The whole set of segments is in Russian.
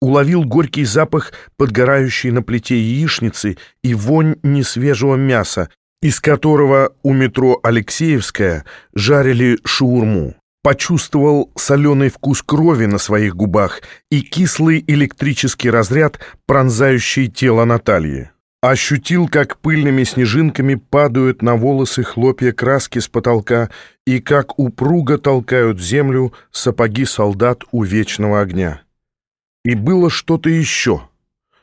уловил горький запах подгорающей на плите яичницы и вонь несвежего мяса, из которого у метро Алексеевская жарили шаурму. Почувствовал соленый вкус крови на своих губах и кислый электрический разряд, пронзающий тело Натальи. Ощутил, как пыльными снежинками падают на волосы хлопья краски с потолка и как упруго толкают землю сапоги солдат у вечного огня. И было что-то еще,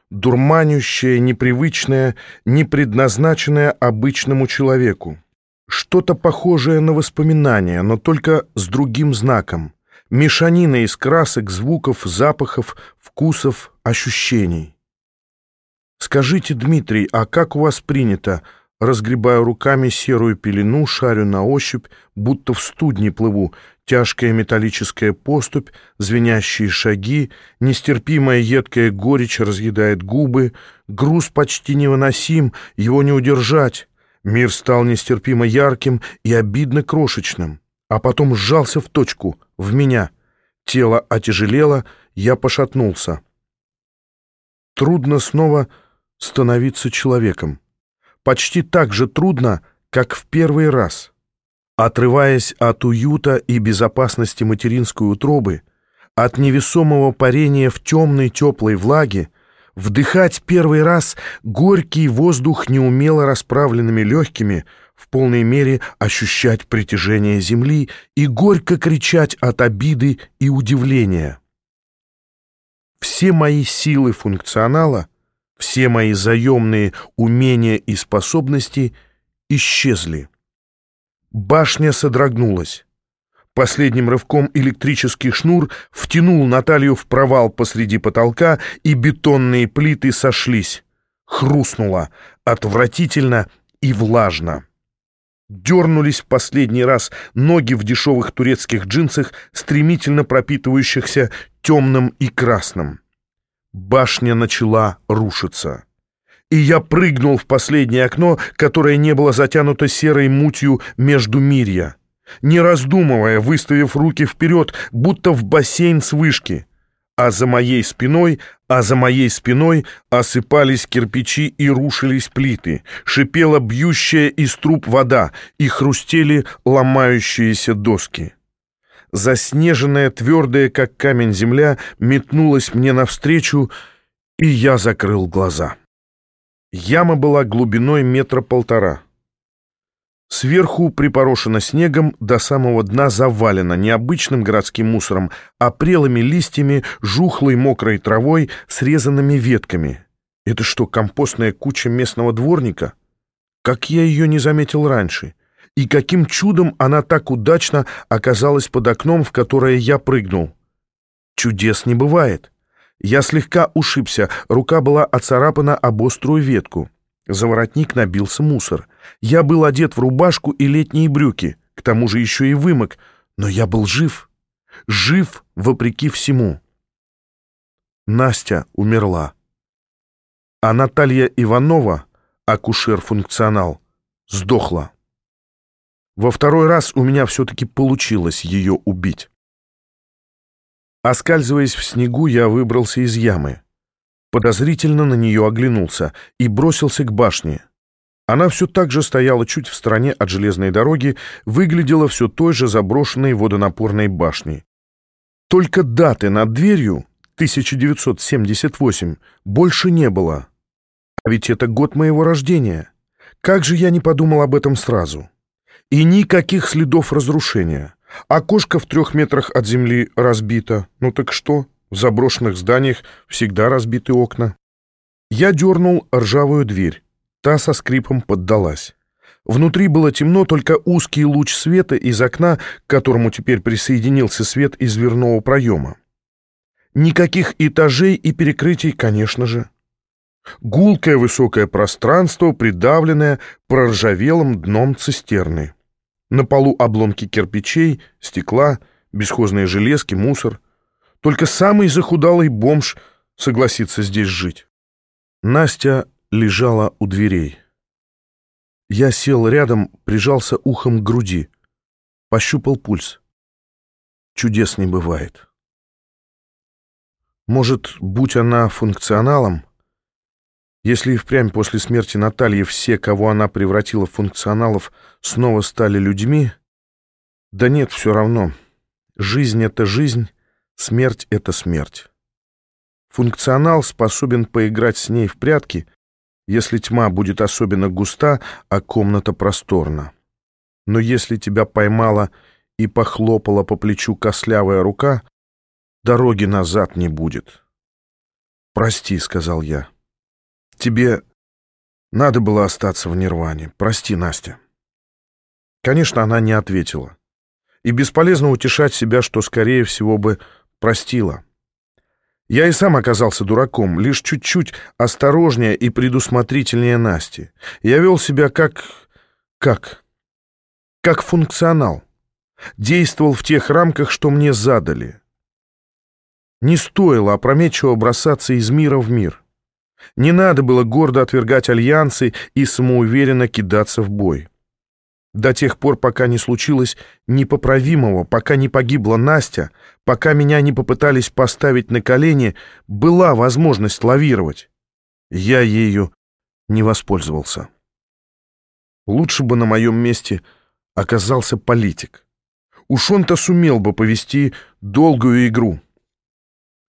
дурманящее, непривычное, не предназначенное обычному человеку. Что-то похожее на воспоминание, но только с другим знаком. Мешанина из красок, звуков, запахов, вкусов, ощущений. «Скажите, Дмитрий, а как у вас принято?» Разгребаю руками серую пелену, шарю на ощупь, будто в студне плыву. Тяжкая металлическая поступь, звенящие шаги, нестерпимая едкая горечь разъедает губы. Груз почти невыносим, его не удержать. Мир стал нестерпимо ярким и обидно крошечным, а потом сжался в точку, в меня. Тело отяжелело, я пошатнулся. Трудно снова становиться человеком почти так же трудно, как в первый раз. Отрываясь от уюта и безопасности материнской утробы, от невесомого парения в темной теплой влаге, вдыхать первый раз горький воздух неумело расправленными легкими, в полной мере ощущать притяжение земли и горько кричать от обиды и удивления. Все мои силы функционала — все мои заемные умения и способности исчезли. Башня содрогнулась. Последним рывком электрический шнур втянул Наталью в провал посреди потолка, и бетонные плиты сошлись. Хрустнуло, отвратительно и влажно. Дернулись в последний раз ноги в дешевых турецких джинсах, стремительно пропитывающихся темным и красным. Башня начала рушиться. И я прыгнул в последнее окно, которое не было затянуто серой мутью между мирья. Не раздумывая, выставив руки вперед, будто в бассейн с вышки. А за моей спиной, а за моей спиной осыпались кирпичи и рушились плиты, шипела бьющая из труб вода и хрустели ломающиеся доски. Заснеженная, твердая, как камень земля, метнулась мне навстречу, и я закрыл глаза. Яма была глубиной метра полтора. Сверху припорошена снегом, до самого дна завалена не обычным городским мусором, а прелыми листьями, жухлой мокрой травой, срезанными ветками. Это что, компостная куча местного дворника? Как я ее не заметил раньше? И каким чудом она так удачно оказалась под окном, в которое я прыгнул. Чудес не бывает. Я слегка ушибся, рука была оцарапана об острую ветку. За воротник набился мусор. Я был одет в рубашку и летние брюки, к тому же еще и вымок, но я был жив. Жив вопреки всему. Настя умерла. А Наталья Иванова, акушер-функционал, сдохла. Во второй раз у меня все-таки получилось ее убить. Оскальзываясь в снегу, я выбрался из ямы. Подозрительно на нее оглянулся и бросился к башне. Она все так же стояла чуть в стороне от железной дороги, выглядела все той же заброшенной водонапорной башней. Только даты над дверью, 1978, больше не было. А ведь это год моего рождения. Как же я не подумал об этом сразу? И никаких следов разрушения. Окошко в трех метрах от земли разбито. Ну так что? В заброшенных зданиях всегда разбиты окна. Я дернул ржавую дверь. Та со скрипом поддалась. Внутри было темно, только узкий луч света из окна, к которому теперь присоединился свет из дверного проема. Никаких этажей и перекрытий, конечно же. Гулкое высокое пространство, придавленное проржавелым дном цистерны. На полу обломки кирпичей, стекла, бесхозные железки, мусор. Только самый захудалый бомж согласится здесь жить. Настя лежала у дверей. Я сел рядом, прижался ухом к груди. Пощупал пульс. Чудес не бывает. Может, будь она функционалом, если и впрямь после смерти Натальи все, кого она превратила в функционалов, снова стали людьми, да нет, все равно. Жизнь — это жизнь, смерть — это смерть. Функционал способен поиграть с ней в прятки, если тьма будет особенно густа, а комната просторна. Но если тебя поймала и похлопала по плечу кослявая рука, дороги назад не будет. «Прости», — сказал я. Тебе надо было остаться в Нирване. Прости, Настя. Конечно, она не ответила. И бесполезно утешать себя, что, скорее всего, бы простила. Я и сам оказался дураком, лишь чуть-чуть осторожнее и предусмотрительнее Насти. Я вел себя как... как? Как функционал. Действовал в тех рамках, что мне задали. Не стоило опрометчиво бросаться из мира в мир. Не надо было гордо отвергать альянсы и самоуверенно кидаться в бой. До тех пор, пока не случилось непоправимого, пока не погибла Настя, пока меня не попытались поставить на колени, была возможность лавировать. Я ею не воспользовался. Лучше бы на моем месте оказался политик. Уж он-то сумел бы повести долгую игру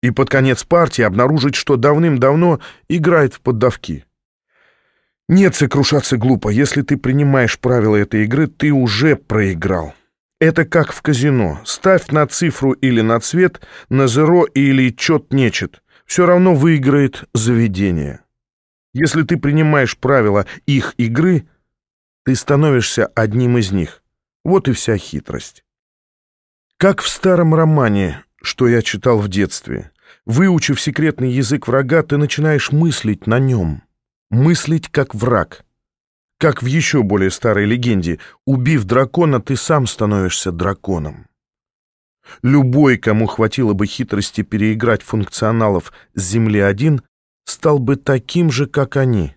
и под конец партии обнаружить, что давным-давно играет в поддавки. Нет, сокрушаться глупо. Если ты принимаешь правила этой игры, ты уже проиграл. Это как в казино. Ставь на цифру или на цвет, на зеро или чет нечет. Все равно выиграет заведение. Если ты принимаешь правила их игры, ты становишься одним из них. Вот и вся хитрость. Как в старом романе, что я читал в детстве. Выучив секретный язык врага, ты начинаешь мыслить на нем. Мыслить как враг. Как в еще более старой легенде, убив дракона, ты сам становишься драконом. Любой, кому хватило бы хитрости переиграть функционалов с Земли-1, стал бы таким же, как они.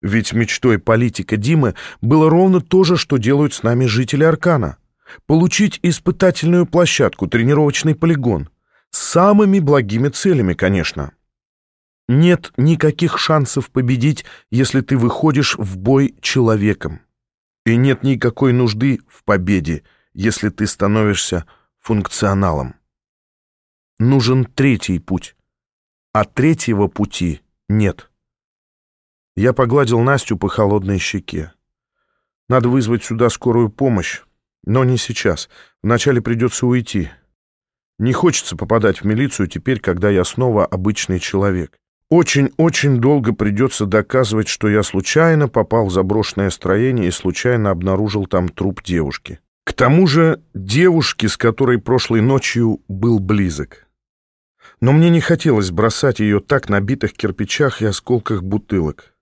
Ведь мечтой политика Димы было ровно то же, что делают с нами жители Аркана. Получить испытательную площадку, тренировочный полигон. С самыми благими целями, конечно. Нет никаких шансов победить, если ты выходишь в бой человеком. И нет никакой нужды в победе, если ты становишься функционалом. Нужен третий путь, а третьего пути нет. Я погладил Настю по холодной щеке. Надо вызвать сюда скорую помощь, но не сейчас. Вначале придется уйти. Не хочется попадать в милицию теперь, когда я снова обычный человек. Очень-очень долго придется доказывать, что я случайно попал в заброшенное строение и случайно обнаружил там труп девушки. К тому же девушки, с которой прошлой ночью был близок. Но мне не хотелось бросать ее так на битых кирпичах и осколках бутылок.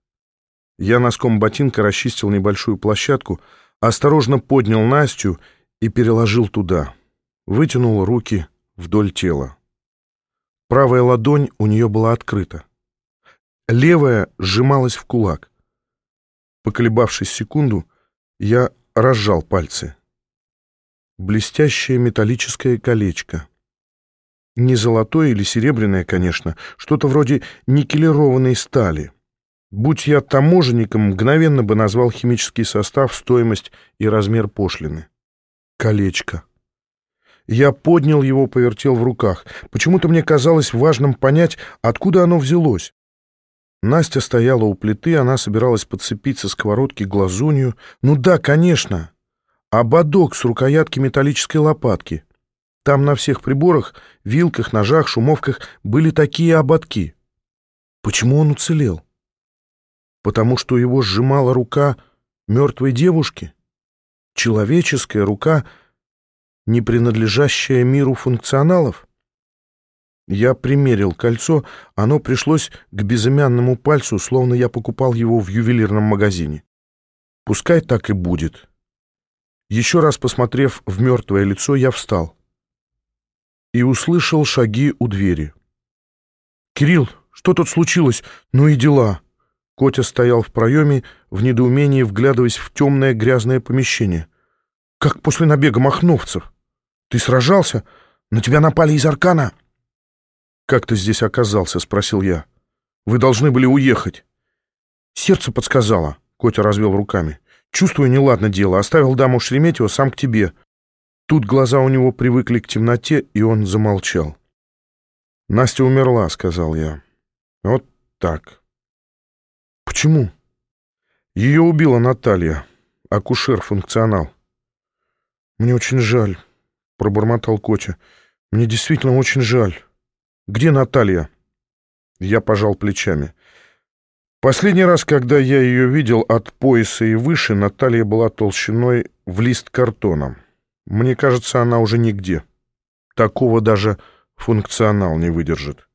Я носком ботинка расчистил небольшую площадку, осторожно поднял Настю и переложил туда. Вытянул руки, вдоль тела. Правая ладонь у нее была открыта. Левая сжималась в кулак. Поколебавшись секунду, я разжал пальцы. Блестящее металлическое колечко. Не золотое или серебряное, конечно, что-то вроде никелированной стали. Будь я таможенником, мгновенно бы назвал химический состав, стоимость и размер пошлины. Колечко. Я поднял его, повертел в руках. Почему-то мне казалось важным понять, откуда оно взялось. Настя стояла у плиты, она собиралась подцепить со сковородки глазунью. Ну да, конечно. Ободок с рукоятки металлической лопатки. Там на всех приборах, вилках, ножах, шумовках были такие ободки. Почему он уцелел? Потому что его сжимала рука мертвой девушки? Человеческая рука — не принадлежащее миру функционалов? Я примерил кольцо, оно пришлось к безымянному пальцу, словно я покупал его в ювелирном магазине. Пускай так и будет. Еще раз посмотрев в мертвое лицо, я встал и услышал шаги у двери. «Кирилл, что тут случилось? Ну и дела!» Котя стоял в проеме, в недоумении вглядываясь в темное грязное помещение. «Как после набега махновцев!» Ты сражался? На тебя напали из Аркана?» «Как ты здесь оказался?» — спросил я. «Вы должны были уехать». «Сердце подсказало», — Котя развел руками. «Чувствую, неладно дело. Оставил даму Шереметьева сам к тебе». Тут глаза у него привыкли к темноте, и он замолчал. «Настя умерла», — сказал я. «Вот так». «Почему?» «Ее убила Наталья, акушер-функционал». «Мне очень жаль», — пробормотал Котя. «Мне действительно очень жаль. Где Наталья?» Я пожал плечами. Последний раз, когда я ее видел от пояса и выше, Наталья была толщиной в лист картона. Мне кажется, она уже нигде. Такого даже функционал не выдержит.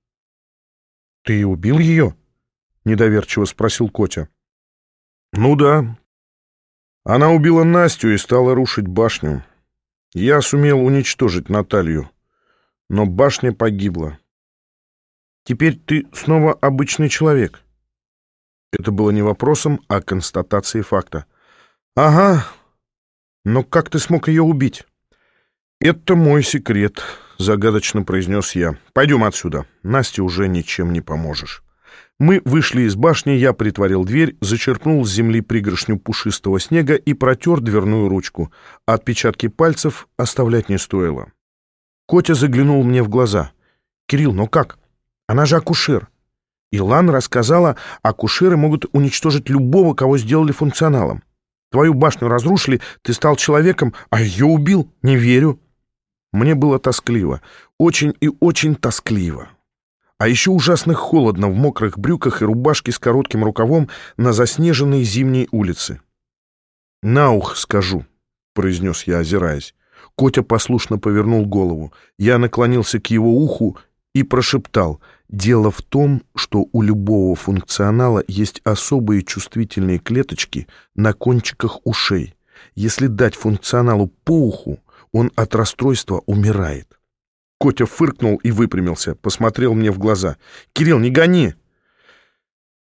«Ты убил ее?» — недоверчиво спросил Котя. «Ну да. Она убила Настю и стала рушить башню. Я сумел уничтожить Наталью, но башня погибла. Теперь ты снова обычный человек». Это было не вопросом, а констатацией факта. «Ага. Но как ты смог ее убить?» «Это мой секрет», — загадочно произнес я. «Пойдем отсюда. Насте уже ничем не поможешь». Мы вышли из башни, я притворил дверь, зачерпнул с земли пригоршню пушистого снега и протер дверную ручку. Отпечатки пальцев оставлять не стоило. Котя заглянул мне в глаза. «Кирилл, ну как? Она же акушер». Илан рассказала, акушеры могут уничтожить любого, кого сделали функционалом. Твою башню разрушили, ты стал человеком, а ее убил. Не верю. Мне было тоскливо, очень и очень тоскливо. А еще ужасно холодно в мокрых брюках и рубашке с коротким рукавом на заснеженной зимней улице. «На ух скажу», — произнес я, озираясь. Котя послушно повернул голову. Я наклонился к его уху и прошептал. «Дело в том, что у любого функционала есть особые чувствительные клеточки на кончиках ушей. Если дать функционалу по уху, он от расстройства умирает. Котя фыркнул и выпрямился, посмотрел мне в глаза. «Кирилл, не гони!»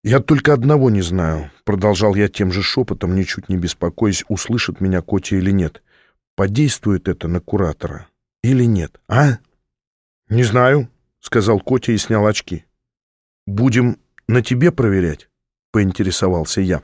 «Я только одного не знаю», — продолжал я тем же шепотом, ничуть не беспокоясь, услышит меня Котя или нет. «Подействует это на куратора или нет, а?» «Не знаю», — сказал Котя и снял очки. «Будем на тебе проверять?» — поинтересовался я.